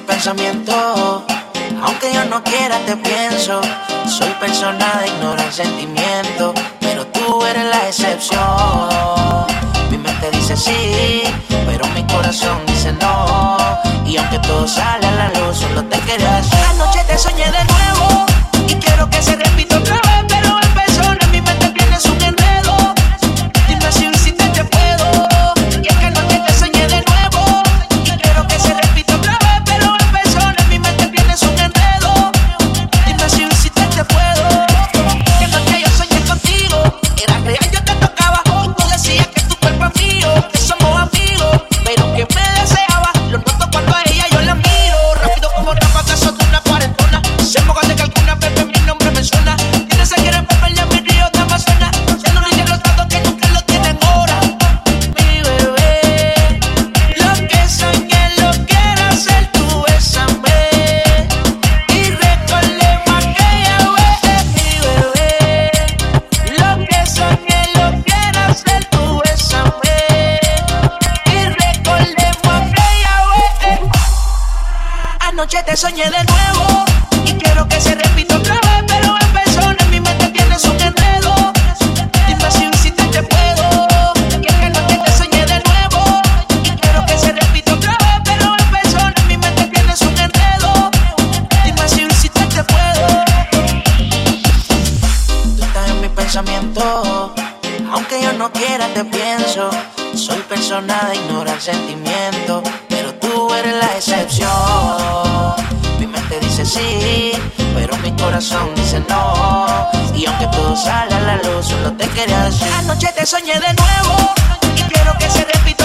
pensamiento. Aunque yo no quiera, te pienso. Soy persona de ignorar sentimientos, pero tú eres la excepción. Mi mente dice sí, pero mi corazón dice no. Y aunque todo sale a la luz, solo te decir. Anoche te soñé de nuevo Anoche te soñé de nuevo y quiero que se repita otra vez, pero empezó en mi mente tienes un enredo. Dime si hiciste te puedo. Que anoche te soñé de nuevo y quiero que se repita otra vez, pero empezó en mi mente tienes un enredo. Dime si hiciste te puedo. Tú estás en mi pensamiento, aunque yo no quiera te pienso. Soy persona de ignorar sentimientos, pero tú eres la excepción. Mi corazón dice no. Y aunque todo sale a la luz, solo te quería decir. Anoche te soñé de nuevo y quiero que se repita.